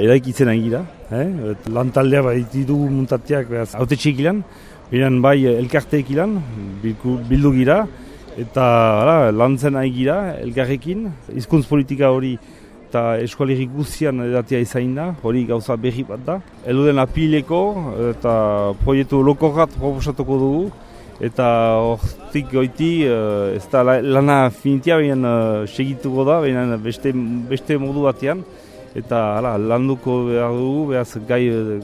Eraikitzen egira, eh? lantaldea baiti dugu muntateak behaz haute txikilan, biren bai elkarteek ilan, bildu gira, eta ara, lantzen nahi gira elkarrekin, hizkuntz politika hori eta eskualerik guztian edatea izain da, hori gauza berri bat da. Eluden apileko eta proiektu lokorrat proposatuko dugu, eta hortik goiti uh, ez da lana finitia behin uh, segituko da, behin beste, beste modu batean, eta hala, landuko behar dugu, behaz gai uh,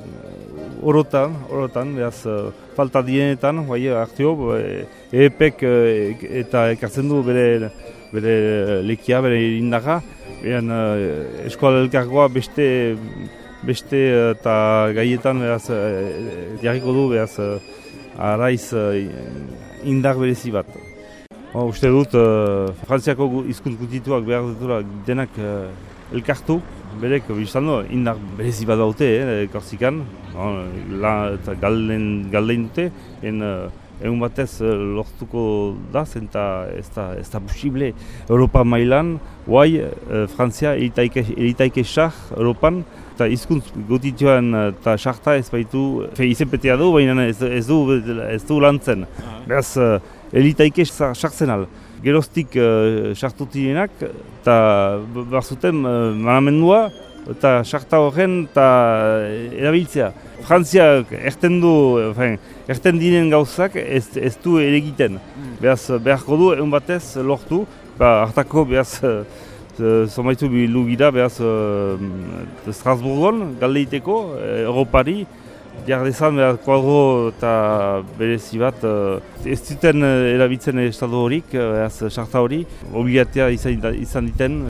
orotan, orotan, behaz uh, falta dienetan, bai, hartio, EPEK uh, eta ekartzen du bere, bere lekia, bere indaga, behan eskola elkargoa beste, beste eta gaietan behaz jarriko du, behaz araiz indar berezi bat. Oh, uste dut, frantziako izkunt gutituak behar denak elkartu, berek, biztan du, indar berezi bat daute, eh, korsikan, oh, la, galden, galden dute, en, uh, egun batez uh, lortuko da, zenta ez da, ez da posible Europa mailan, guai, uh, Frantzia eritaike xar Europan, eta izkuntz gotituan eta xarta ez baitu, fe izenpetea du, baina ez, ez, du, ez du lantzen. Beraz, elitaike sartzen al. Geroztik sartutirenak uh, eta barzuten uh, manamendua eta sarta horren eta erabiltzea. Frantziak erten du, erten dinen gauzak ez, ez du ere egiten. Mm. Beraz, beharko du, egun batez lortu, ba, hartako behaz Zomaitu bilu gira, behaz, uh, Strasburgon, galdeiteko, Europari, Jardezan behar kuadro eta berezi bat, uh, ez zuten erabiltzen estado horik, behaz, sarta hori, obligatea izan, izan diten.